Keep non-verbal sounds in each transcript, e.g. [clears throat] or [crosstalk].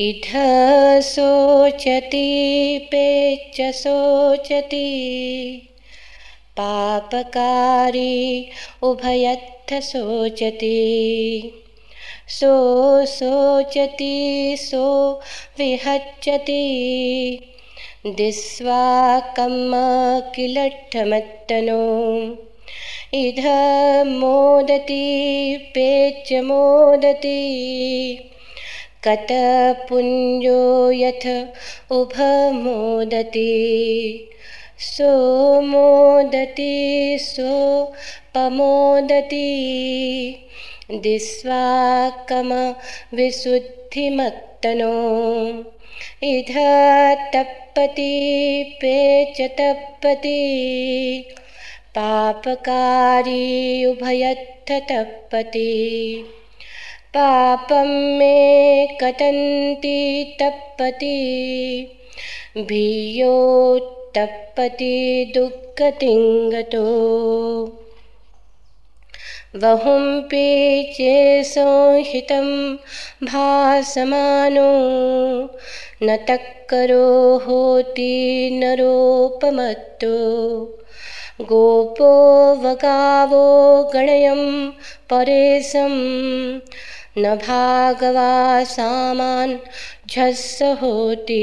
इथ शोचति पेच शोचति पापकारी उभयत्थ शोचति सो शोचति सो विहच्यति दिस्वाकम्म किलट्ठमत्तनो। इध मोदति पेच मोदति कतपुञ्जो यथ उभमोदति सो मोदति सोपमोदति दिस्वाकमविशुद्धिमत्तनो इध तप्पति पेच तप्पति पापकारी उभयत्थ तप्पति पापं मे कटन्ति तप्पति भीयोत्तप्पति दुःखतिङ्गतो। वहुम्पि चेसंहितं भासमानो। न तक्करो होति नरोपमत्तो। गोपो वगावो गणयं परेशं। न भागवा सामान् झस्स होति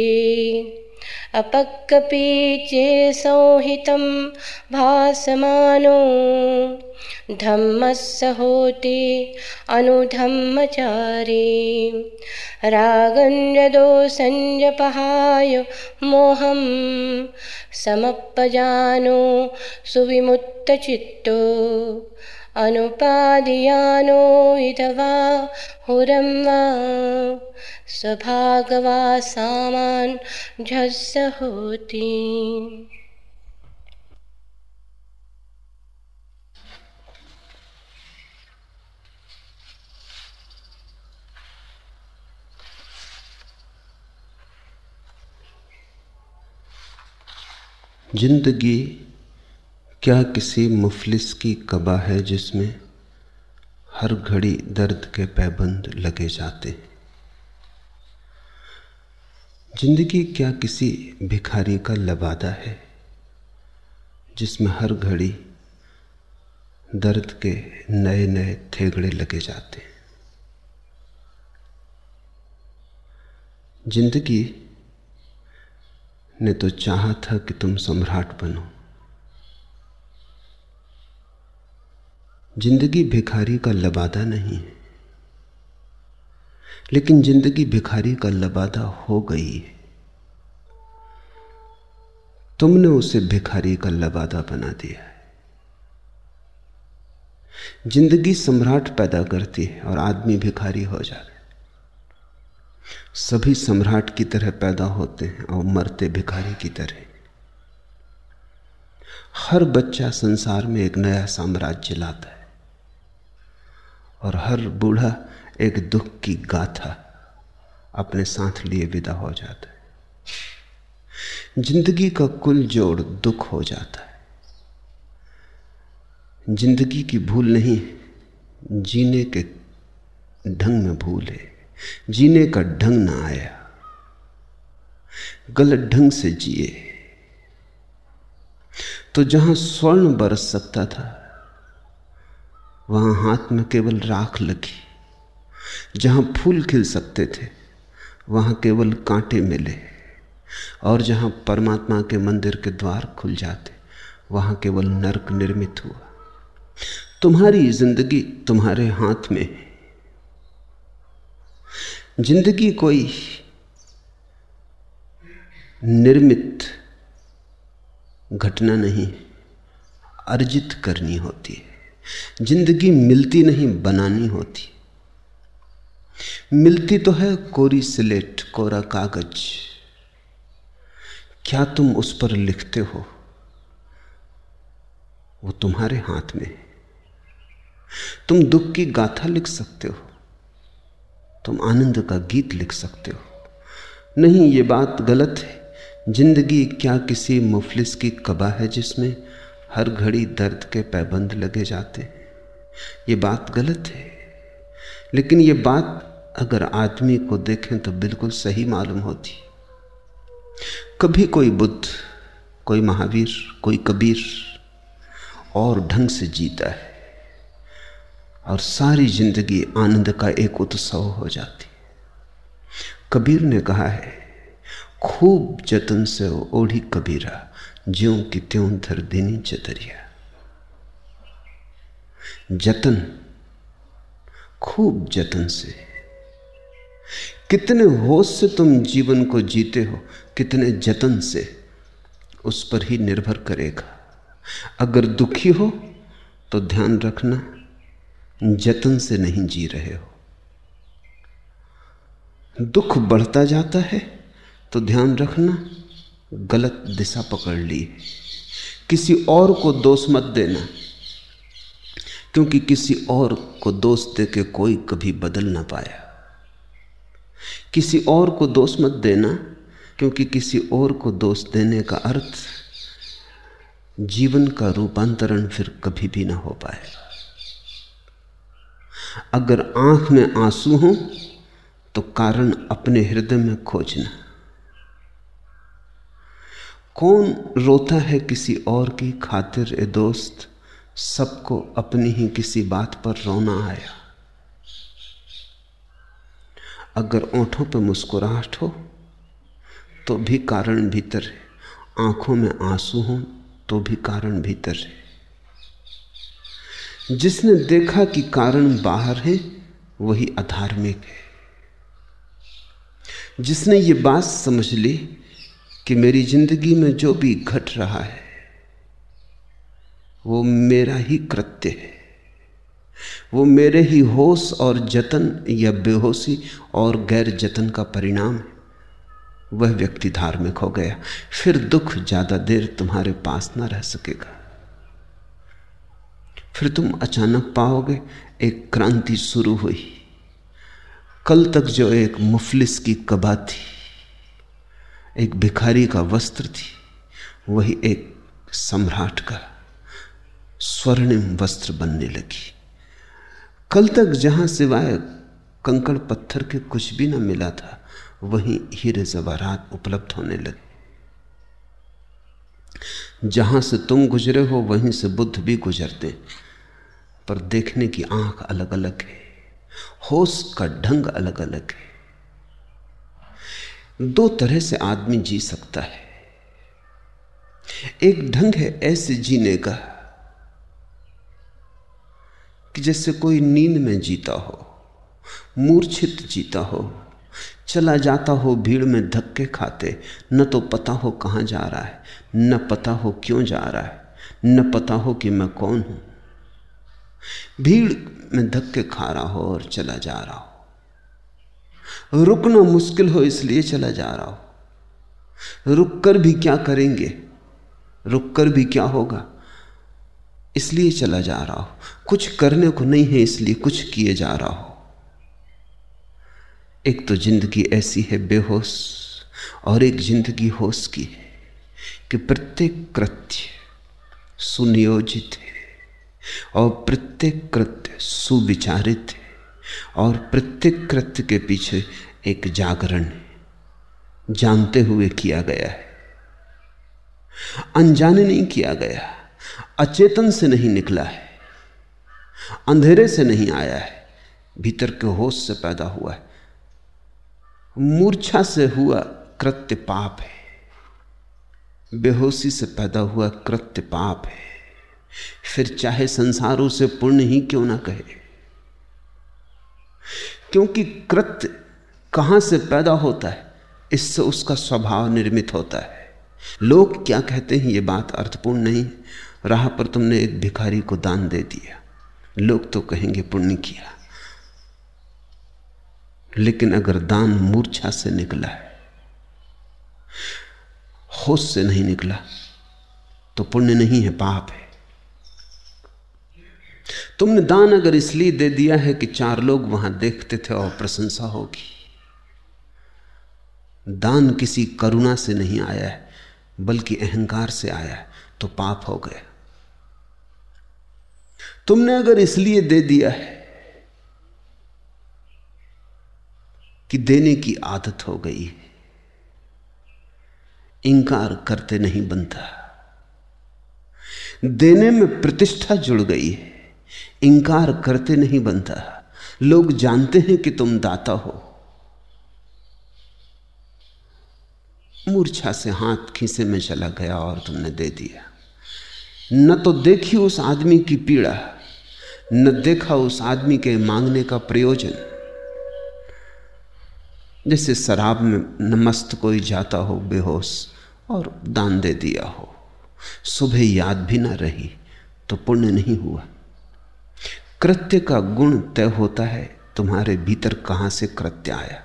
अपक्कपि चेसंहितं भासमानो। धम्मस्य होति अनुधम्मचारी रागञ्जदोषञ्जपहाय मोहं समप्पजानो सुविमुक्तचित्तो अनुपादियानो इदवा हुरं वा स्वभागवा सामान् झस्स होति ज़िंदगी क्या किसी मुफलिस की कबा है जिसमें हर घड़ी दर्द के पैबंद लगे जाते हैं? ज़िंदगी क्या किसी भिखारी का लबादा है जिसमें हर घड़ी दर्द के नए नए थेगड़े लगे जाते हैं? ज़िंदगी ने तो चाहा था कि तुम सम्राट बनो। ज़िंदगी भिखारी का लबादा नहीं है। लेकिन ज़िंदगी भिखारी का लबादा हो गई है। तुमने उसे भिखारी का लबादा बना दिया है। ज़िंदगी सम्राट पैदा करती है और आदमी भिखारी हो जाता है। सभी सम्राट की तरह पैदा होते हैं और मरते भिखारी की तरह। हर बच्चा संसार में एक नया साम्राज्य लाता है। और हर बूढ़ा एक दुख की गाथा अपने साथ लिए विदा हो जाता है। ज़िंदगी का कुल जोड़ दुख हो जाता है। ज़िंदगी की भूल नहीं, जीने के ढंग में भूल है जीने का ढंग ना आया, गलत ढंग से जिए। तो जहाँ स्वर्ण बरस सकता था वहाँ हाथ में केवल राख लगी। जहाँ फूल खिल सकते थे, वहाँ केवल कांटे मिले। और जहाँ परमात्मा के मंदिर के द्वार खुल जाते, वहाँ केवल नरक निर्मित हुआ। तुम्हारी ज़िंदगी तुम्हारे हाथ में है। ज़िंदगी कोई निर्मित घटना नहीं, अर्जित करनी होती है। ज़िंदगी मिलती नहीं, बनानी होती। मिलती तो है कोरी स्लेट, कोरा कागज़। क्या तुम उस पर लिखते हो? वो तुम्हारे हाथ में है। तुम दुख की गाथा लिख सकते हो। तुम आनंद का गीत लिख सकते हो। नहीं, ये बात गलत है। ज़िंदगी क्या किसी मुफलिस की कबा है जिसमें हर घड़ी दर्द के पैबंद लगे जाते। हैं ये बात गलत है। लेकिन ये बात अगर आदमी को देखें तो बिल्कुल सही मालूम होती। कभी कोई बुद्ध, कोई महावीर, कोई कबीर और ढंग से जीता है और सारी ज़िंदगी आनंद का एक उत्सव हो जाती। कबीर ने कहा है, खूब जतन से ओढ़ी कबीरा। ज्यों की त्यों धर देनी चतरिया जतन, खूब जतन से। कितने होश से तुम जीवन को जीते हो, कितने जतन से। उस पर ही निर्भर करेगा। अगर दुखी हो तो ध्यान रखना, जतन से नहीं जी रहे हो। दुख बढ़ता जाता है तो ध्यान रखना गलत दिशा पकड़ ली। किसी और को दोष मत देना, क्योंकि किसी और को दोष दे के कोई कभी बदल ना पाया। किसी और को दोष मत देना, क्योंकि किसी और को दोष देने का अर्थ जीवन का रूपांतरण फिर कभी भी ना हो पाएगा अगर आँख में आँसू हो तो कारण अपने हृदय में खोजना। कौन रोता है किसी और की खातिर ए दोस्त? सबको अपनी ही किसी बात पर रोना आया। अगर ओंठों पर मुस्कुराहट हो तो भी कारण भीतर है। आँखों में आँसू हो तो भी कारण भीतर है। जिसने देखा कि कारण बाहर है, वही अधार्मिक है। जिसने ये बात समझ ली कि मेरी ज़िंदगी में जो भी घट रहा है, वो मेरा ही कृत्य है। वो मेरे ही होश और जतन या बेहोशी और गैर जतन का परिणाम है। वह व्यक्ति धार्मिक हो गया। फिर दुख ज़्यादा देर तुम्हारे पास ना रह सकेगा। फिर तुम अचानक पाओगे, एक क्रांति शुरू हुई। कल तक जो एक मुफलिस की कबा थी एक भिखारी का वस्त्र थी, वही एक सम्राट का स्वर्णिम वस्त्र बनने लगी। कल तक जहाँ सिवाय कंकड़ पत्थर के कुछ भी न मिला था, वहीं हीरे जवारात उपलब्ध होने लगे। जहाँ से तुम गुजरे हो, वहीं से बुद्ध भी गुजरते, पर देखने की आँख अलग अलग है, होश का ढंग अलग अलग है। दो तरह से आदमी जी सकता है। एक ढंग है ऐसे जीने का कि जैसे कोई नींद में जीता हो, मूर्छित जीता हो, चला जाता हो, भीड़ में धक्के खाते, न तो पता हो कहाँ जा रहा है, न पता हो क्यों जा रहा है, न पता हो कि मैं कौन हूँ। भीड़ में धक्के खा रहा हो और चला जा रहा हो। रुकना मुश्किल हो, इसलिए चला जा रहा हो। रुक कर भी क्या करेंगे? रुक कर भी क्या होगा? इसलिए चला जा रहा हो। कुछ करने को नहीं है, इसलिए कुछ किए जा रहा हो। एक तो ज़िंदगी ऐसी है बेहोश, और एक ज़िंदगी होश की है कि प्रत्येक कृत्य सुनियोजित है, और प्रत्येक कृत्य सुविचारित है। और प्रत्येक कृत्य के पीछे एक जागरण जानते हुए किया गया है। अनजाने नहीं किया गया। अचेतन से नहीं निकला है। अंधेरे से नहीं आया है। भीतर के होश से पैदा हुआ है। मूर्छा से हुआ कृत्य पाप है। बेहोशी से पैदा हुआ कृत्य पाप है। फिर चाहे संसार उसे पुण्य ही क्यों ना कहे। क्योंकि कृत्य कहाँ से पैदा होता है? इससे उसका स्वभाव निर्मित होता है। लोग क्या कहते हैं, ये बात अर्थपूर्ण नहीं। राह पर तुमने एक भिखारी को दान दे दिया। लोग तो कहेंगे, पुण्य किया। लेकिन अगर दान मूर्छा से निकला है, होश से नहीं निकला तो पुण्य नहीं है, पाप है। तुमने दान अगर इसलिए दे दिया है कि चार लोग वहाँ देखते थे और प्रशंसा होगी। दान किसी करुणा से नहीं आया है, बल्कि अहंकार से आया है तो पाप हो गया। तुमने अगर इसलिए दे दिया है कि देने की आदत हो गई है, इंकार करते नहीं बनता, देने में प्रतिष्ठा जुड़ गई है इंकार करते नहीं बनता। लोग जानते हैं कि तुम दाता हो। मूर्छा से हाथ खीसे में चला गया और तुमने दे दिया। न तो देखी उस आदमी की पीड़ा, न देखा उस आदमी के मांगने का प्रयोजन। जैसे शराब में नमस्त कोई जाता हो, बेहोश, और दान दे दिया हो। सुबह याद भी ना रही तो पुण्य नहीं हुआ। कृत्य का गुण तय होता है, तुम्हारे भीतर कहाँ से कृत्य आया?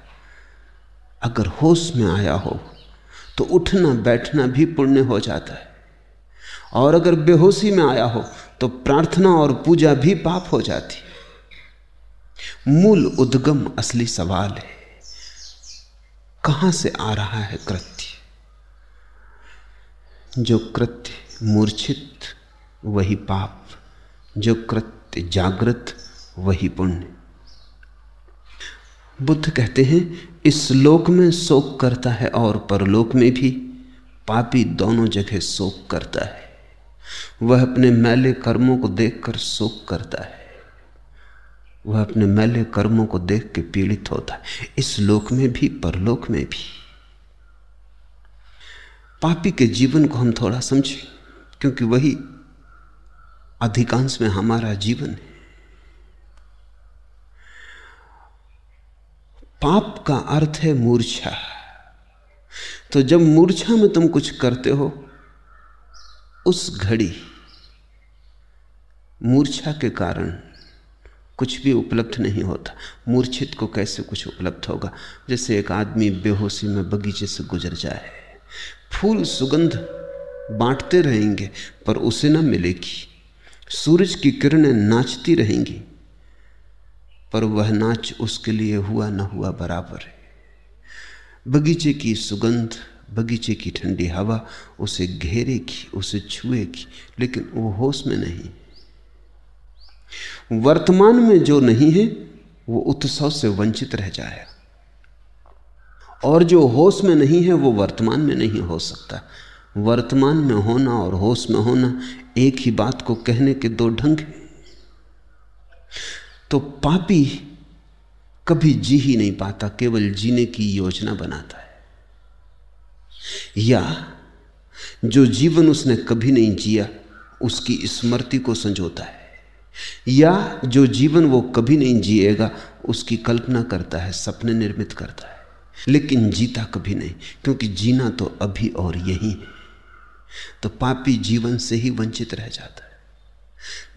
अगर होश में आया हो तो उठना, बैठना भी पुण्य हो जाता है। और अगर बेहोशी में आया हो तो प्रार्थना और पूजा भी पाप हो जाती। मूल उद्गम असली सवाल है, कहाँ से आ रहा है कृत्य? जो कृत्य मूर्छित, वही पाप। जो कृत्य जागृत वही पुण्य। बुद्ध कहते हैं, इस लोक में शोक करता है और परलोक में भी पापी दोनों जगह शोक करता है। वह अपने मैले कर्मों को देखकर शोक करता है। वह अपने मैले कर्मों को देख के पीड़ित होता है। इस लोक में भी, परलोक में भी। पापी के जीवन को हम थोड़ा समझें, क्योंकि वही अधिकांश में हमारा जीवन है। पाप का अर्थ है मूर्छा। तो जब मूर्छा में तुम कुछ करते हो, उस घड़ी मूर्छा के कारण कुछ भी उपलब्ध नहीं होता। मूर्छित को कैसे कुछ उपलब्ध होगा? जैसे एक आदमी बेहोशी में बगीचे से गुजर जाए। फूल सुगंध बांटते रहेंगे, पर उसे ना मिलेगी। सूरज की किरणें नाचती रहेंगी, पर वह नाच उसके लिए हुआ ना हुआ बराबर है। बगीचे की सुगंध, बगीचे की ठंडी हवा, उसे घेरेगी उसे छुएगी लेकिन वो होश में नहीं। वर्तमान में जो नहीं है, वो उत्सव से वंचित रह जाएगा और जो होश में नहीं है, वो वर्तमान में नहीं हो सकता। वर्तमान में होना और होश में होना एक ही बात को कहने के दो ढंग हैं। तो पापी कभी जी ही नहीं पाता, केवल जीने की योजना बनाता है। या जो जीवन उसने कभी नहीं जिया, उसकी स्मृति को संजोता है। या जो जीवन वो कभी नहीं जिएगा, उसकी कल्पना करता है, सपने निर्मित करता है। लेकिन जीता कभी नहीं, क्योंकि जीना तो अभी और यही है। तो पापी जीवन से ही वंचित रह जाता है।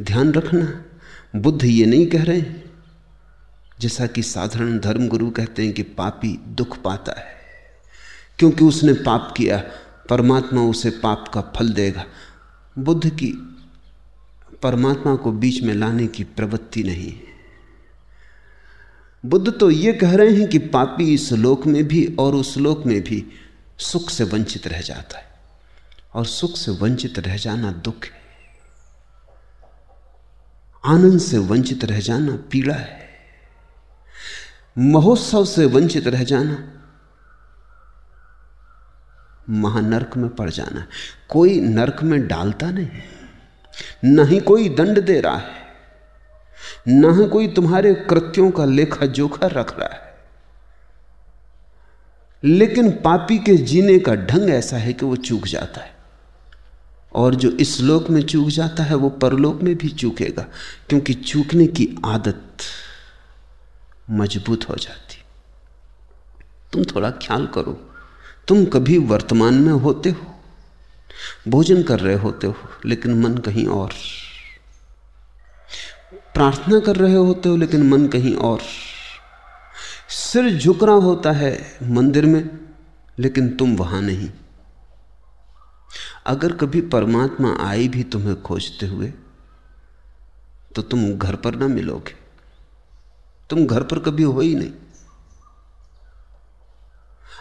ध्यान रखना, बुद्ध ये नहीं कह रहे जैसा कि साधारण धर्मगुरु कहते हैं कि पापी दुख पाता है। क्योंकि उसने पाप किया, परमात्मा उसे पाप का फल देगा। बुद्ध की, परमात्मा को बीच में लाने की प्रवृत्ति नहीं है। बुद्ध तो ये कह रहे हैं कि पापी इस लोक में भी और उस लोक में भी सुख से वंचित रह जाता है। और सुख से वंचित रह जाना दुख है। आनंद से वंचित रह जाना पीड़ा है। महोत्सव से वंचित रह जाना महानर्क में पड़ जाना। कोई नरक में डालता नहीं, न ही कोई दंड दे रहा है, न ही कोई तुम्हारे कृत्यों का लेखा जोखा रख रहा है। लेकिन पापी के जीने का ढंग ऐसा है कि वो चूक जाता है। और जो इस लोक में चूक जाता है, वो परलोक में भी चूकेगा, क्योंकि चूकने की आदत मज़बूत हो जाती। तुम थोड़ा ख्याल करो, तुम कभी वर्तमान में होते हो, भोजन कर रहे होते हो, लेकिन मन कहीं और। प्रार्थना कर रहे होते हो, लेकिन मन कहीं और। सिर झुक रहा होता है मंदिर में, लेकिन तुम वहाँ नहीं। अगर कभी परमात्मा आई भी तुम्हें खोजते हुए तो तुम घर पर ना मिलोगे। तुम घर पर कभी हो ही नहीं।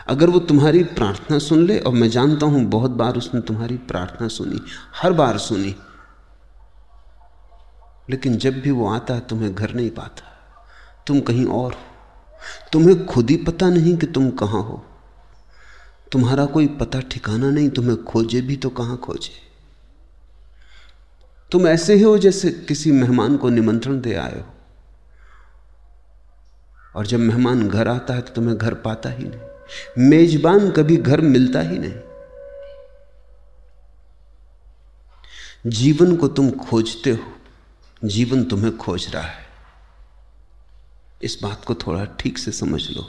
अगर वो तुम्हारी प्रार्थना सुन ले, और मैं जानता हूँ बहुत बार उसने तुम्हारी प्रार्थना सुनी, हर बार सुनी, लेकिन जब भी वो आता है तुम्हें घर नहीं पाता। तुम कहीं और हो। तुम्हें खुद ही पता नहीं कि तुम कहाँ हो। तुम्हारा कोई पता ठिकाना नहीं, तुम्हें खोजे भी तो कहाँ खोजे? तुम ऐसे ही जैसे किसी मेहमान को निमंत्रण दे आए हो। और जब मेहमान घर आता है तो तुम्हें घर पाता ही नहीं। मेजबान कभी घर मिलता ही नहीं। जीवन को तुम खोजते हो, जीवन तुम्हें खोज रहा है। इस बात को थोड़ा ठीक से समझ लो।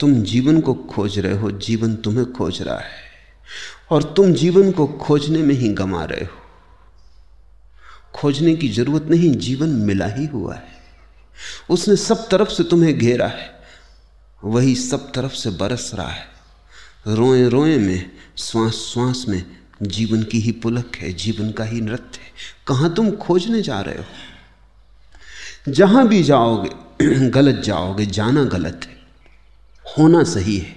तुम जीवन को खोज रहे हो, जीवन तुम्हें खोज रहा है। और तुम जीवन को खोजने में ही गमा रहे हो। खोजने की ज़रूरत नहीं, जीवन मिला ही हुआ है। उसने सब तरफ़ से तुम्हें घेरा है, वही सब तरफ़ से बरस रहा है। रोए रोए में, श्वास श्वास में जीवन की ही पुलक है, जीवन का ही नृत्य है। कहाँ तुम खोजने जा रहे हो? जहाँ भी जाओगे, [clears throat] गलत जाओगे, जाना गलत है। होना सही है।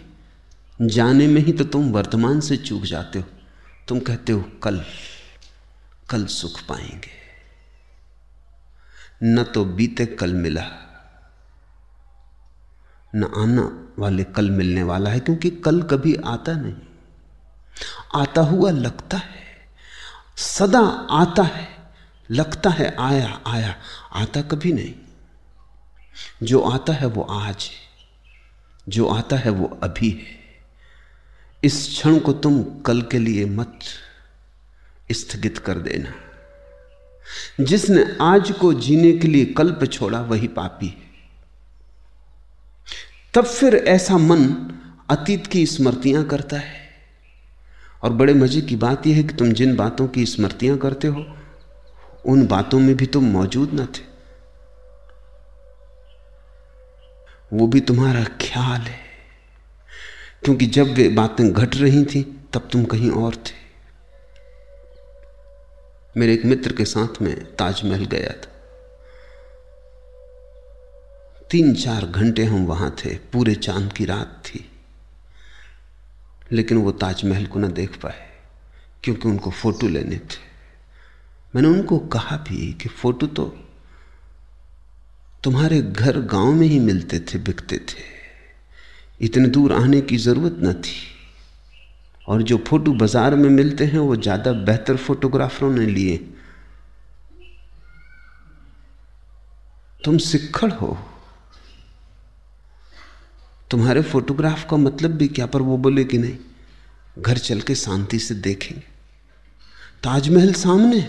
जाने में ही तो तुम वर्तमान से चूक जाते हो। तुम कहते हो, कल कल सुख पाएँगे। न तो बीते कल मिला, न आना वाले कल मिलने वाला है, क्योंकि कल कभी आता नहीं। आता हुआ लगता है, सदा आता है, लगता है आया आया, आता कभी नहीं। जो आता है वो आज है। जो आता है वो अभी है। इस क्षण को तुम कल के लिए मत स्थगित कर देना। जिसने आज को जीने के लिए कल पे छोड़ा, वही पापी है। तब फिर ऐसा मन अतीत की स्मृतियाँ करता है। और बड़े मज़े की बात यह है कि तुम जिन बातों की स्मृतियाँ करते हो, उन बातों में भी तुम मौजूद न थे। वो भी तुम्हारा ख्याल है। क्योंकि जब वे बातें घट रही थी, तब तुम कहीं और थे। मेरे एक मित्र के साथ में ताजमहल गया था। तीन चार घंटे हम वहाँ थे, पूरे चाँद की रात थी। लेकिन वो ताजमहल को ना देख पाए, क्योंकि उनको फ़ोटो लेने थे। मैंने उनको कहा भी कि फ़ोटो तो तुम्हारे घर गाँव में ही मिलते थे, बिकते थे। इतने दूर आने की ज़रूरत न थी। और जो फ़ोटो बाज़ार में मिलते हैं, वो ज़्यादा बेहतर फोटोग्राफरों ने लिए। तुम सिक्खड़ हो। तुम्हारे फोटोग्राफ का मतलब भी क्या, पर वो बोले कि नहीं, घर चल के शांति से देखेंगे। ताजमहल सामने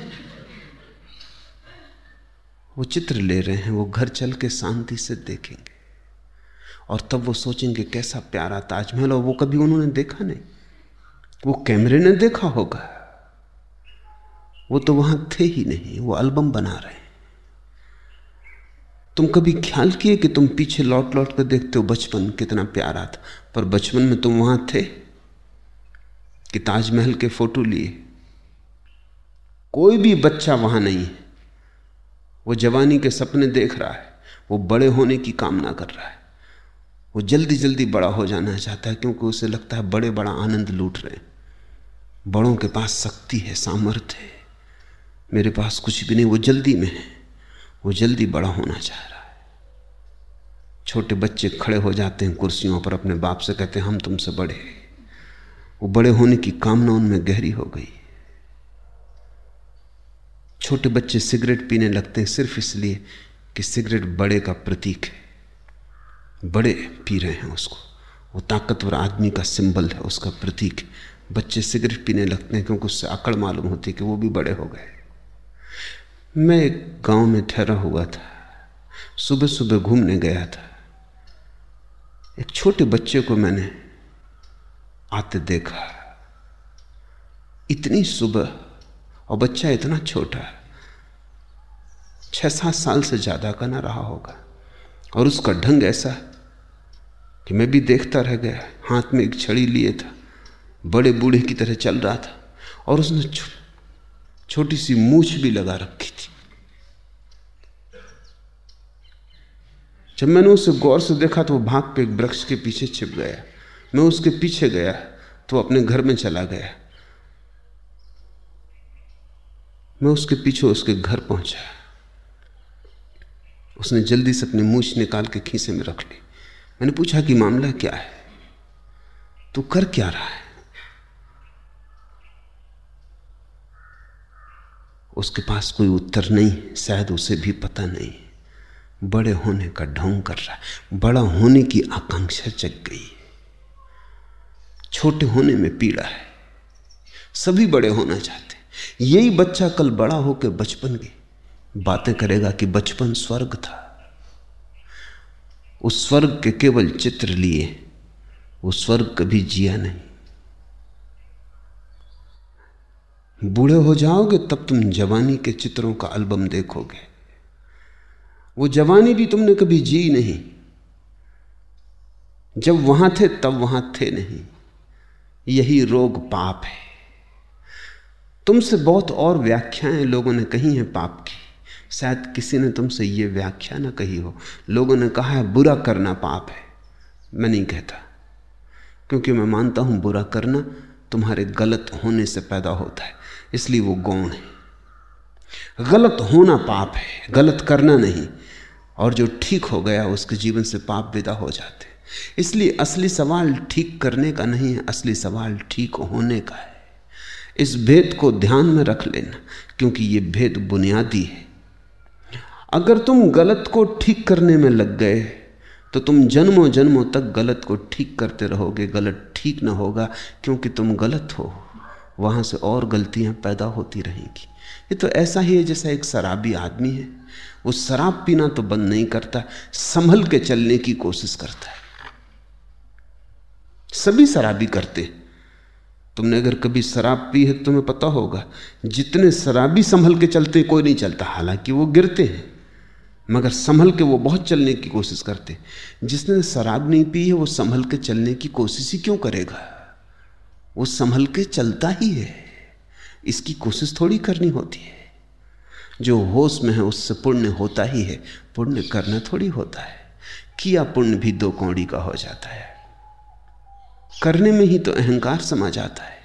वो चित्र ले रहे हैं, वो घर चल के शांति से देखेंगे। और तब वो सोचेंगे, कैसा प्यारा ताजमहल और वो कभी उन्होंने देखा नहीं। वो कैमरे ने देखा होगा। वो तो वहाँ थे ही नहीं, वो एल्बम बना रहे हैं। तुम कभी ख्याल किए कि तुम पीछे लौट लौट कर देखते हो बचपन कितना प्यारा था? पर बचपन में तुम वहाँ थे कि ताजमहल के फ़ोटो लिए। कोई भी बच्चा वहाँ नहीं है। वो जवानी के सपने देख रहा है, वो बड़े होने की कामना कर रहा है। वो जल्दी जल्दी बड़ा हो जाना चाहता है क्योंकि उसे लगता है बड़े बड़ा आनंद लूट रहे हैं। बड़ों के पास शक्ति है, सामर्थ्य है। मेरे पास कुछ भी नहीं, वो जल्दी में है। वो जल्दी बड़ा होना चाह रहा है। छोटे बच्चे खड़े हो जाते हैं कुर्सियों पर अपने बाप से कहते हैं, हम तुमसे बड़े वो बड़े होने की कामना उनमें गहरी हो गई छोटे बच्चे सिगरेट पीने लगते हैं सिर्फ़ इसलिए कि सिगरेट बड़े का प्रतीक है। बड़े पी रहे हैं उसको। वो ताकतवर आदमी का सिंबल है, उसका प्रतीक बच्चे सिगरेट पीने लगते हैं क्योंकि उससे अकड़ मालूम होती है कि वो भी बड़े हो गए। मैं एक गाँव में ठहरा हुआ था। सुबह सुबह घूमने गया था। एक छोटे बच्चे को मैंने आते देखा। इतनी सुबह और बच्चा इतना छोटा है छह सात साल से ज़्यादा का ना रहा होगा। और उसका ढंग ऐसा है कि मैं भी देखता रह गया हाथ में एक छड़ी लिए था बड़े बूढ़े की तरह चल रहा था और उसने छो, छोटी सी मूछ भी लगा रखी थी। जब मैंने उसे गौर से देखा तो वो भाग पे एक वृक्ष के पीछे छिप गया। मैं उसके पीछे गया तो अपने घर में चला गया। मैं उसके पीछे उसके घर पहुँचा। उसने जल्दी से अपनी मूछ निकाल के खीसे में रख ली। मैंने पूछा कि मामला क्या है? तू कर क्या रहा है? उसके पास कोई उत्तर नहीं, शायद उसे भी पता नहीं। बड़े होने का ढोंग कर रहा है। बड़ा होने की आकांक्षा जग गई। छोटे होने में पीड़ा है। सभी बड़े होना चाहते यही बच्चा कल बड़ा होकर बचपन की बातें करेगा कि बचपन स्वर्ग था। उस स्वर्ग के केवल चित्र लिए, वो स्वर्ग कभी जिया नहीं। बूढ़े हो जाओगे, तब तुम जवानी के चित्रों का एल्बम देखोगे। वो जवानी भी तुमने कभी जी नहीं। जब वहाँ थे, तब वहाँ थे नहीं। यही रोग पाप है। तुमसे बहुत और व्याख्याएँ लोगों ने कही हैं पाप की। शायद किसी ने तुमसे ये व्याख्या ना कही हो। लोगों ने कहा है, बुरा करना पाप है। मैं नहीं कहता, क्योंकि मैं मानता हूँ बुरा करना तुम्हारे गलत होने से पैदा होता है, इसलिए वो गौण है। गलत होना पाप है, गलत करना नहीं, और जो ठीक हो गया उसके जीवन से पाप विदा हो जाते इसलिए असली सवाल ठीक करने का नहीं है, असली सवाल ठीक होने का है। इस भेद को ध्यान में रख लेना, क्योंकि ये भेद बुनियादी है। अगर तुम गलत को ठीक करने में लग गए तो तुम जन्मों जन्मों तक गलत को ठीक करते रहोगे। गलत ठीक ना होगा, क्योंकि तुम गलत हो। वहाँ से और गलतियाँ पैदा होती रहेंगी। ये तो ऐसा ही है जैसा एक शराबी आदमी है। वो शराब पीना तो बंद नहीं करता, संभल के चलने की कोशिश करता है। सभी शराबी करते तुमने अगर कभी शराब पी है, तुम्हें पता होगा, जितने शराबी संभल के चलते कोई नहीं चलता, हालाँकि वो गिरते हैं, मगर संभल के वो बहुत चलने की कोशिश करते जिसने शराब नहीं पी है, वो संभल के चलने की कोशिश ही क्यों करेगा? वो संभल के चलता ही है, इसकी कोशिश थोड़ी करनी होती है। जो होश में है, उससे पुण्य होता ही है, पुण्य करना थोड़ी होता है, किया पुण्य भी दो कौड़ी का हो जाता है। करने में ही तो अहंकार समा जाता है।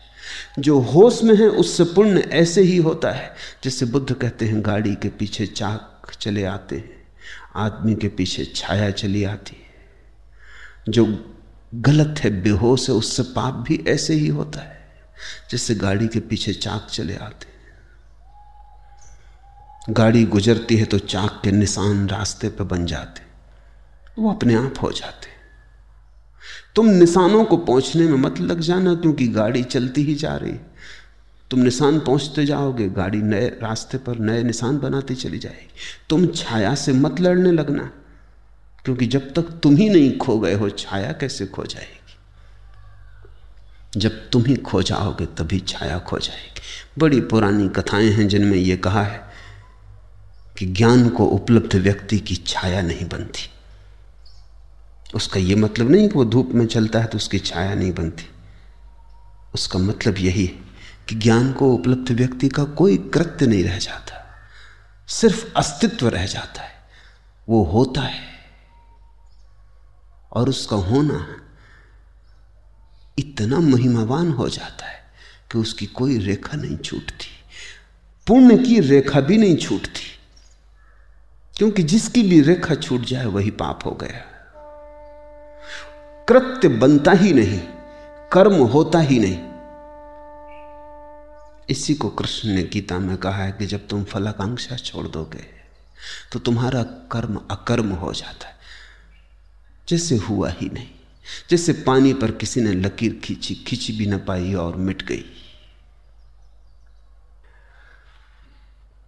जो होश में है, उससे पुण्य ऐसे ही होता है, जैसे बुद्ध कहते हैं, गाड़ी के पीछे चाक चले आते हैं, आदमी के पीछे छाया चली आती है। जो गलत है, बेहोश है, उससे पाप भी ऐसे ही होता है जैसे गाड़ी के पीछे चाक चले आते हैं। गाड़ी गुजरती है तो चाक के निशान रास्ते पर बन जाते वो अपने आप हो जाते तुम निशानों को पहुँचने में मत लग जाना, क्योंकि गाड़ी चलती ही जा रही। तुम निशान पहुँचते जाओगे, गाड़ी नए रास्ते पर नए निशान बनाती चली जाएगी। तुम छाया से मत लड़ने लगना, क्योंकि जब तक तुम ही नहीं खो गए हो, छाया कैसे खो जाएगी? जब तुम ही खो जाओगे, तभी छाया खो जाएगी। बड़ी पुरानी कथाएँ हैं, जिनमें यह कहा है कि ज्ञान को उपलब्ध व्यक्ति की छाया नहीं बनती। उसका यह मतलब नहीं कि वो धूप में चलता है तो उसकी छाया नहीं बनती। उसका मतलब यही है कि ज्ञान को उपलब्ध व्यक्ति का कोई कृत्य नहीं रह जाता। सिर्फ़ अस्तित्व रह जाता है। वो होता है। और उसका होना इतना महिमावान हो जाता है कि उसकी कोई रेखा नहीं छूटती। पुण्य की रेखा भी नहीं छूटती। क्योंकि जिसकी भी रेखा छूट जाए वही पाप हो गया। कृत्य बनता ही नहीं, कर्म होता ही नहीं। इसी को कृष्ण ने गीता में कहा है कि जब तुम फलाकांक्षा छोड़ दोगे तो तुम्हारा कर्म अकर्म हो जाता है। जैसे हुआ ही नहीं, जैसे पानी पर किसी ने लकीर खींची खींची भी ना पाई और मिट गई।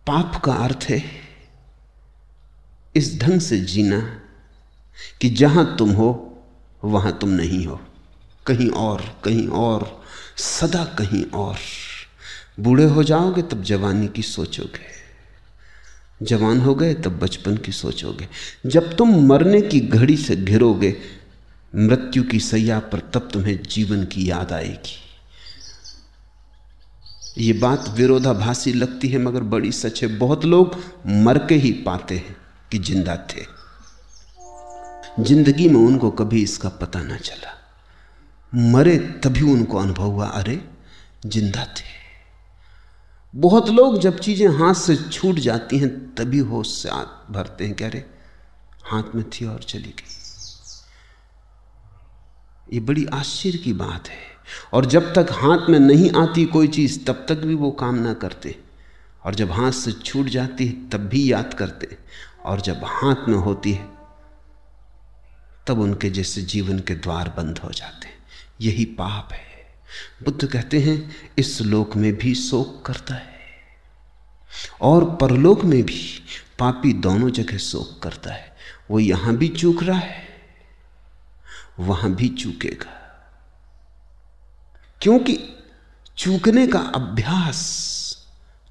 पाप का अर्थ है, इस ढंग से जीना कि जहाँ तुम हो वहाँ तुम नहीं हो। कहीं और कहीं और, सदा कहीं और। बूढ़े हो जाओगे तब जवानी की सोचोगे। जवान हो गए तब बचपन की सोचोगे। जब तुम मरने की घड़ी से घिरोगे, मृत्यु की सैया पर तब तुम्हें जीवन की याद आएगी। ये बात विरोधाभासी लगती है, मगर बड़ी सच है। बहुत लोग मर के ही पाते हैं कि ज़िंदा थे। ज़िंदगी में उनको कभी इसका पता ना चला। मरे तभी उनको अनुभव हुआ, अरे, ज़िंदा थे। बहुत लोग जब चीज़ें हाथ से छूट जाती हैं, तभी होश से भरते हैं कह रहे हाथ में थी और चली गई। ये बड़ी आश्चर्य की बात है। और जब तक हाथ में नहीं आती कोई चीज़, तब तक भी वो काम ना करते। और जब हाथ से छूट जाती है, तब भी याद करते। और जब हाथ में होती है तब उनके जैसे जीवन के द्वार बंद हो जाते हैं। यही पाप है। बुद्ध कहते हैं, इस लोक में भी शोक करता है। और परलोक में भी पापी दोनों जगह शोक करता है। वो यहाँ भी चूक रहा है, वहाँ भी चूकेगा। क्योंकि चूकने का अभ्यास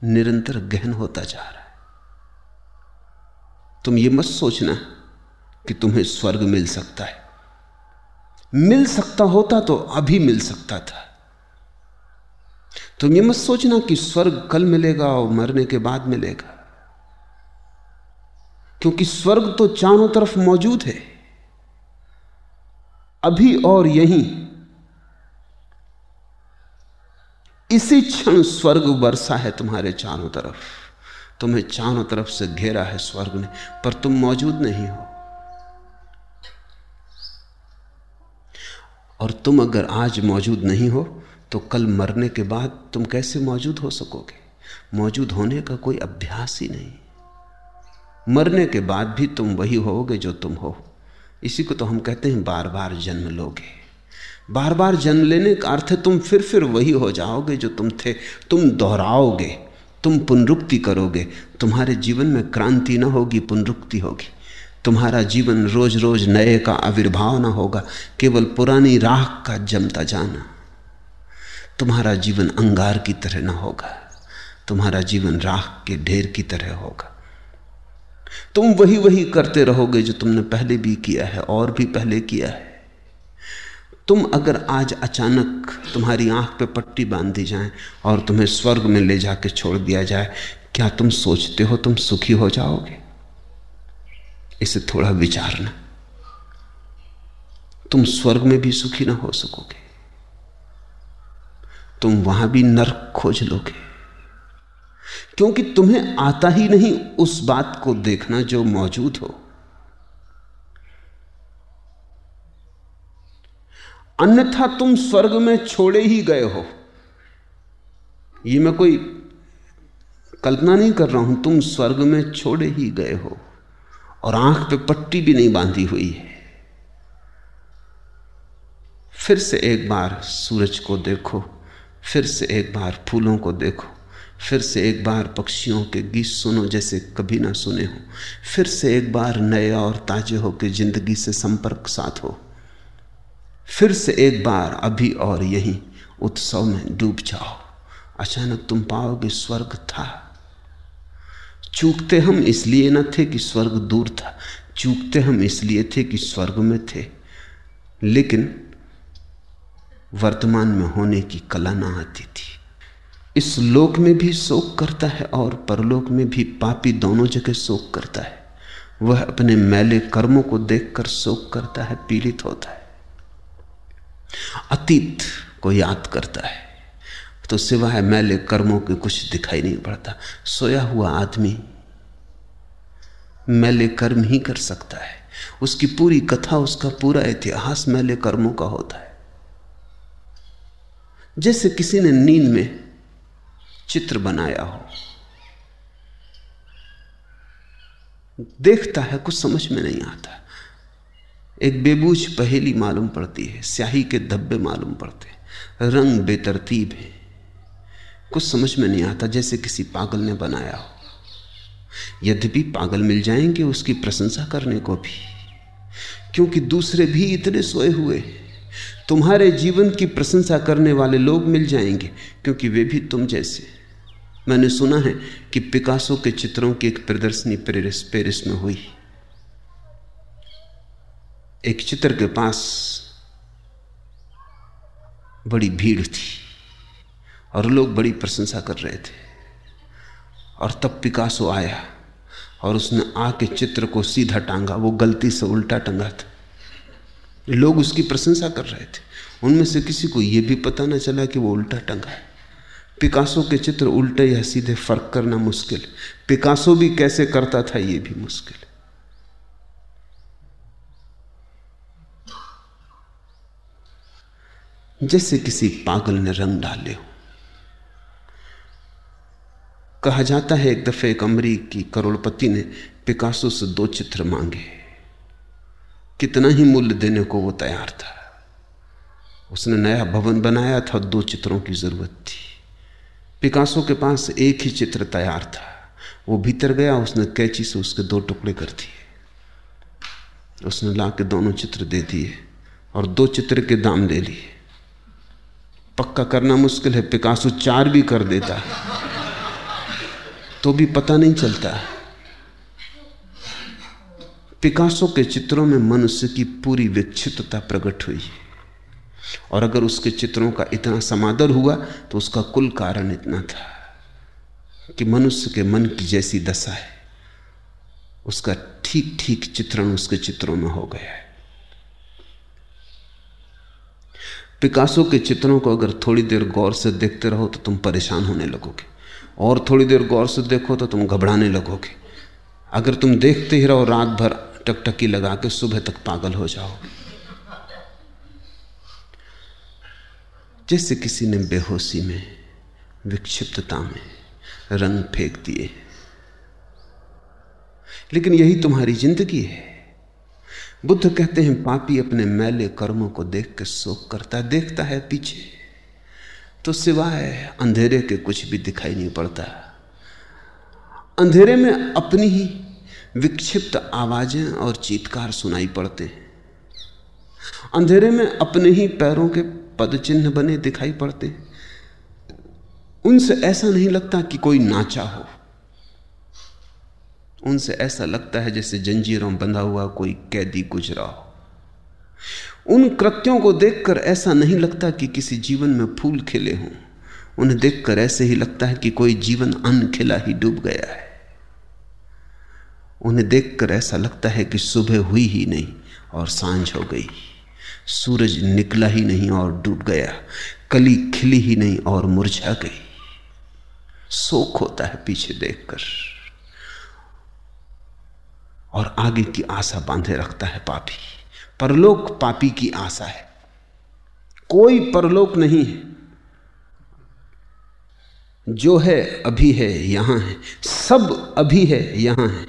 निरंतर गहन होता जा रहा है। तुम ये मत सोचना कि तुम्हें स्वर्ग मिल सकता है। मिल सकता होता तो अभी मिल सकता था। तुम ये मत सोचना कि स्वर्ग कल मिलेगा और मरने के बाद मिलेगा। क्योंकि स्वर्ग तो चारों तरफ़ मौजूद है। अभी और यहीं। इसी क्षण स्वर्ग वर्षा है तुम्हारे चारों तरफ़। तुम्हें चारों तरफ़ से घेरा है स्वर्ग ने, पर तुम मौजूद नहीं हो। और तुम अगर आज मौजूद नहीं हो तो कल मरने के बाद तुम कैसे मौजूद हो सकोगे? मौजूद होने का कोई अभ्यास ही नहीं। मरने के बाद भी तुम वही होगे जो तुम हो। इसी को तो हम कहते हैं बार बार जन्म लोगे। बार बार जन्म लेने का अर्थ है, तुम फिर फिर वही हो जाओगे जो तुम थे। तुम दोहराओगे, तुम पुनरुक्ति करोगे। तुम्हारे जीवन में क्रांति ना होगी, पुनरुक्ति होगी। तुम्हारा जीवन रोज रोज नए का आविर्भाव ना होगा, केवल पुरानी राह का जमता जाना। तुम्हारा जीवन अंगार की तरह ना होगा, तुम्हारा जीवन राख के ढेर की तरह होगा। तुम वही वही करते रहोगे जो तुमने पहले भी किया है, और भी पहले किया है। तुम अगर आज अचानक तुम्हारी आँख पे पट्टी बाँध दी जाए और तुम्हें स्वर्ग में ले जाके छोड़ दिया जाए, क्या तुम सोचते हो तुम सुखी हो जाओगे? इसे थोड़ा विचारना तुम स्वर्ग में भी सुखी ना हो सकोगे। तुम वहाँ भी नरक खोज लोगे। क्योंकि तुम्हें आता ही नहीं उस बात को देखना जो मौजूद हो। अन्यथा तुम स्वर्ग में छोड़े ही गए हो। ये मैं कोई कल्पना नहीं कर रहा हूँ, तुम स्वर्ग में छोड़े ही गए हो। और आँख पे पट्टी भी नहीं बांधी हुई है। फिर से एक बार सूरज को देखो, फिर से एक बार फूलों को देखो, फिर से एक बार पक्षियों के गीत सुनो जैसे कभी ना सुने हो, फिर से एक बार नए और ताजे हो के ज़िंदगी से संपर्क साथ हो फिर से एक बार अभी और यहीं उत्सव में डूब जाओ। अचानक तुम पाओगे स्वर्ग था। चूकते हम इसलिए न थे कि स्वर्ग दूर था। चूकते हम इसलिए थे कि स्वर्ग में थे। लेकिन वर्तमान में होने की कला ना आती थी। इस लोक में भी शोक करता है और परलोक में भी पापी दोनों जगह शोक करता है। वह अपने मैले कर्मों को देखकर शोक करता है, पीड़ित होता है। अतीत को याद करता है। तो सिवाय मैले कर्मों के कुछ दिखाई नहीं पड़ता। सोया हुआ आदमी मैले कर्म ही कर सकता है। उसकी पूरी कथा, उसका पूरा इतिहास मैले कर्मों का होता है। जैसे किसी ने नींद में चित्र बनाया हो, देखता है, कुछ समझ में नहीं आता। एक बेबूझ पहेली मालूम पड़ती है, स्याही के धब्बे मालूम पड़ते हैं, रंग बेतरतीब है। कुछ समझ में नहीं आता जैसे किसी पागल ने बनाया हो। यद्यपि पागल मिल जाएँगे उसकी प्रशंसा करने को भी। क्योंकि दूसरे भी इतने सोए हुए तुम्हारे जीवन की प्रशंसा करने वाले लोग मिल जाएँगे, क्योंकि वे भी तुम जैसे। मैंने सुना है कि पिकासो के चित्रों की एक प्रदर्शनी पेरिस पेरिस में हुई। एक चित्र के पास बड़ी भीड़ थी। और लोग बड़ी प्रशंसा कर रहे थे। और तब पिकासो आया और उसने आके चित्र को सीधा टांगा, वो गलती से उल्टा टंगा था। लोग उसकी प्रशंसा कर रहे थे। उनमें से किसी को यह भी पता ना चला कि वो उल्टा टंगा है। पिकासो के चित्र उल्टे या सीधे फ़र्क करना मुश्किल। पिकासो भी कैसे करता था, ये भी मुश्किल। जैसे किसी पागल ने रंग डाले हो। कहा जाता है, एक दफे एक अमरीकी करोड़पति ने पिकासो से दो चित्र मांगे। कितना ही मूल्य देने को वो तैयार था। उसने नया भवन बनाया था दो चित्रों की ज़रूरत थी। पिकासो के पास एक ही चित्र तैयार था। वो भीतर गया, उसने कैची से उसके दो टुकड़े कर दिए। उसने ला के दोनों चित्र दे दिए और दो चित्र के दाम ले लिए। पक्का करना मुश्किल है, पिकासो चार भी कर देता। तो भी पता नहीं चलता। पिकासो के चित्रों में मनुष्य की पूरी विक्षिप्तता प्रकट हुई। और अगर उसके चित्रों का इतना समादर हुआ तो उसका कुल कारण इतना था कि मनुष्य के मन की जैसी दशा है। उसका ठीक ठीक चित्रण उसके चित्रों में हो गया है। पिकासो के चित्रों को अगर थोड़ी देर गौर से देखते रहो तो तुम परेशान होने लगोगे। और थोड़ी देर गौर से देखो तो तुम घबराने लगोगे। अगर तुम देखते ही रहो, रात भर टकटकी लगा के सुबह तक पागल हो जाओ। जैसे किसी ने बेहोशी में विक्षिप्तता में रंग फेंक दिए। लेकिन यही तुम्हारी ज़िंदगी है। बुद्ध कहते हैं, पापी अपने मैले कर्मों को देख के शोक करता देखता है पीछे। तो सिवाय अंधेरे के कुछ भी दिखाई नहीं पड़ता। अंधेरे में अपनी ही विक्षिप्त आवाज़ें और चीतकार सुनाई पड़ते हैं। अंधेरे में अपने ही पैरों के पद चिन्ह बने दिखाई पड़ते हैं। उनसे ऐसा नहीं लगता कि कोई नाचा हो। उनसे ऐसा लगता है जैसे जंजीरों बंधा हुआ कोई कैदी गुजरा हो। उन कृत्यों को देखकर ऐसा नहीं लगता कि किसी जीवन में फूल खिले हों। उन्हें देखकर ऐसे ही लगता है कि कोई जीवन अन्न खिला ही डूब गया है। उन्हें देखकर ऐसा लगता है कि सुबह हुई ही नहीं और साँझ हो गई। सूरज निकला ही नहीं और डूब गया। कली खिली ही नहीं और मुरझा गई। शोक होता है पीछे देखकर। और आगे की आशा बांधे रखता है पापी। परलोक पापी की आशा है। कोई परलोक नहीं है। जो है, अभी है, यहाँ है। सब अभी है, यहाँ है।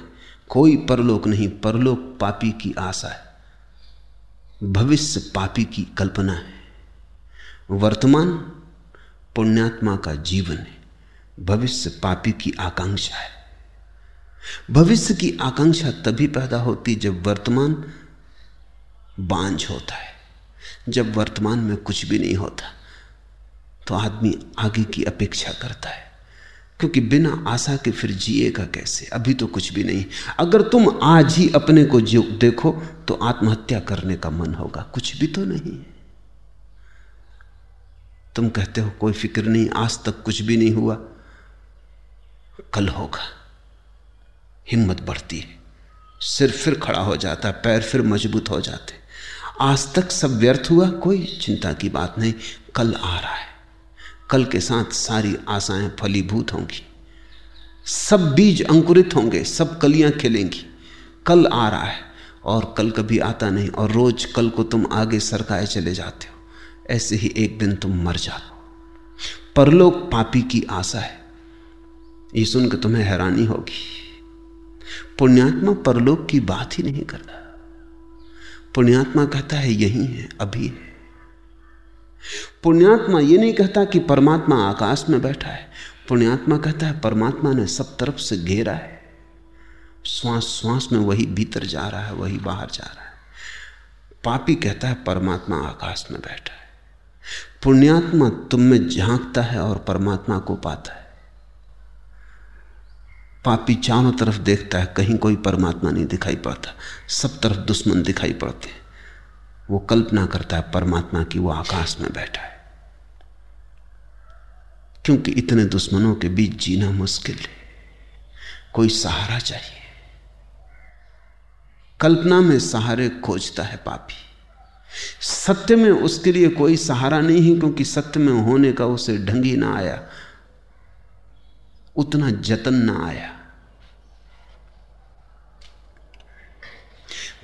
कोई परलोक नहीं। परलोक पापी की आशा है। भविष्य पापी की कल्पना है। वर्तमान पुण्यात्मा का जीवन है। भविष्य पापी की आकांक्षा है। भविष्य की आकांक्षा तभी पैदा होती जब वर्तमान बांझ होता है। जब वर्तमान में कुछ भी नहीं होता तो आदमी आगे की अपेक्षा करता है। क्योंकि बिना आशा के फिर जिएगा कैसे? अभी तो कुछ भी नहीं। अगर तुम आज ही अपने को जो देखो तो आत्महत्या करने का मन होगा। कुछ भी तो नहीं तुम कहते हो, कोई फ़िक्र नहीं, आज तक कुछ भी नहीं हुआ। कल होगा। हिम्मत बढ़ती है। सिर फिर खड़ा हो जाता है, पैर फिर मज़बूत हो जाते आज तक सब व्यर्थ हुआ, कोई चिंता की बात नहीं। कल आ रहा है। कल के साथ सारी आशाएँ फलीभूत होंगी। सब बीज अंकुरित होंगे, सब कलियाँ खिलेंगी। कल आ रहा है और कल कभी आता नहीं और रोज कल को तुम आगे सरकाए चले जाते हो। ऐसे ही एक दिन तुम मर जाते हो। परलोक पापी की आशा है। ये सुनकर तुम्हें हैरानी होगी। पुण्यात्मा परलोक की बात ही नहीं करता। पुण्यात्मा कहता है, यही है, अभी। है पुण्यात्मा ये नहीं कहता कि परमात्मा आकाश में बैठा है। पुण्यात्मा कहता है, परमात्मा ने सब तरफ़ से घेरा है। श्वास श्वास में वही भीतर जा रहा है, वही बाहर जा रहा है। पापी कहता है, परमात्मा आकाश में बैठा है। पुण्यात्मा तुम में झांकता है और परमात्मा को पाता है। पापी चारों तरफ़ देखता है, कहीं कोई परमात्मा नहीं दिखाई पड़ता। सब तरफ़ दुश्मन दिखाई पड़ते हैं। वो कल्पना करता है परमात्मा की वो आकाश में बैठा है। क्योंकि इतने दुश्मनों के बीच जीना मुश्किल है। कोई सहारा चाहिए। कल्पना में सहारे खोजता है पापी। सत्य में उसके लिए कोई सहारा नहीं है, क्योंकि सत्य में होने का उसे ढंग ही ना आया। उतना जतन ना आया।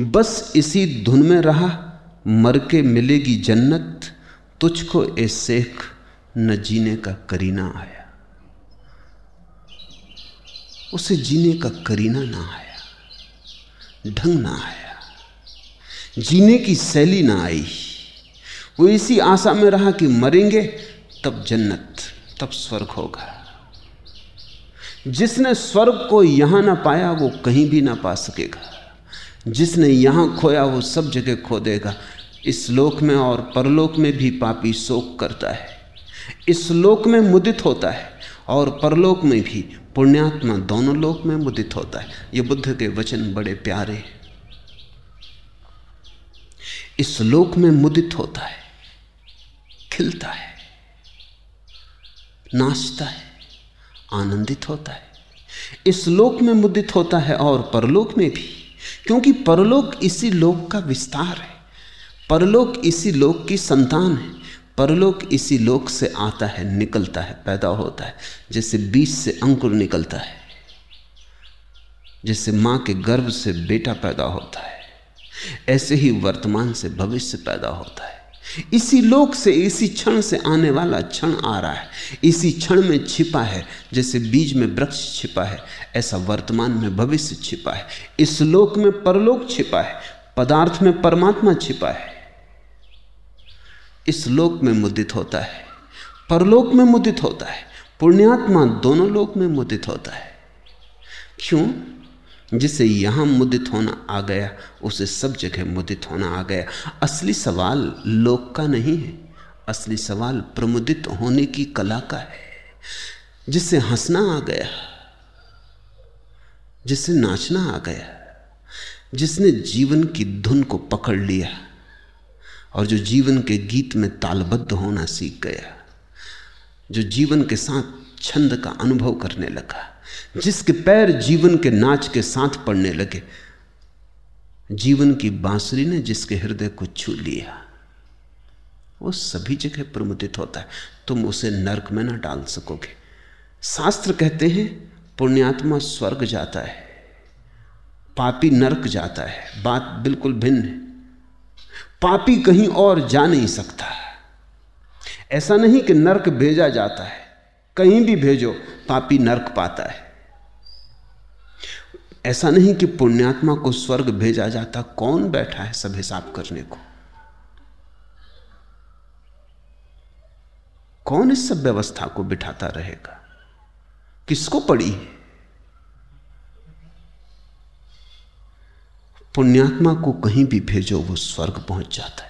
बस इसी धुन में रहा, मर के मिलेगी जन्नत, तुझको ए शेख न जीने का करीना आया। उसे जीने का करीना ना आया, ढंग ना आया, जीने की शैली ना आई। वो इसी आशा में रहा कि मरेंगे, तब जन्नत, तब स्वर्ग होगा। जिसने स्वर्ग को यहाँ ना पाया, वो कहीं भी ना पा सकेगा। जिसने यहाँ खोया, वो सब जगह खो देगा। इस लोक में और परलोक में भी पापी शोक करता है। इस लोक में मुदित होता है और परलोक में भी पुण्यात्मा दोनों लोक में मुदित होता है। ये बुद्ध के वचन बड़े प्यारे इस लोक में मुदित होता है, खिलता है, नाचता है। आनंदित होता है। इस लोक में मुदित होता है और परलोक में भी, क्योंकि परलोक इसी लोक का विस्तार है। परलोक इसी लोक की संतान है। परलोक इसी लोक से आता है, निकलता है, पैदा होता है, जैसे बीज से अंकुर निकलता है, जैसे माँ के गर्भ से बेटा पैदा होता है, ऐसे ही वर्तमान से भविष्य पैदा होता है। इसी लोक से, इसी क्षण से आने वाला क्षण आ रहा है। इसी क्षण में छिपा है, जैसे बीज में वृक्ष छिपा है, ऐसा वर्तमान में भविष्य छिपा है। इस लोक में परलोक छिपा है, पदार्थ में परमात्मा छिपा है। इस लोक में मुदित होता है, परलोक में मुदित होता है, पुण्यात्मा दोनों लोक में मुदित होता है। क्यों? जिसे यहाँ मुदित होना आ गया, उसे सब जगह मुदित होना आ गया। असली सवाल लोक का नहीं है, असली सवाल प्रमुदित होने की कला का है। जिसे हंसना आ गया जिसे नाचना आ गया, जिसने जीवन की धुन को पकड़ लिया और जो जीवन के गीत में तालबद्ध होना सीख गया, जो जीवन के साथ छंद का अनुभव करने लगा। जिसके पैर जीवन के नाच के साथ पड़ने लगे। जीवन की बांसुरी ने जिसके हृदय को छू लिया, वो सभी जगह प्रमुदित होता है। तुम उसे नरक में ना डाल सकोगे। शास्त्र कहते हैं, पुण्यात्मा स्वर्ग जाता है, पापी नरक जाता है। बात बिल्कुल भिन्न है। पापी कहीं और जा नहीं सकता। ऐसा नहीं कि नरक भेजा जाता है। कहीं भी भेजो, पापी नरक पाता है। ऐसा नहीं कि पुण्यात्मा को स्वर्ग भेजा जाता, कौन बैठा है सब हिसाब करने को? कौन इस सब व्यवस्था को बिठाता रहेगा? किसको पड़ी है? पुण्यात्मा को कहीं भी भेजो, वो स्वर्ग पहुँच जाता है।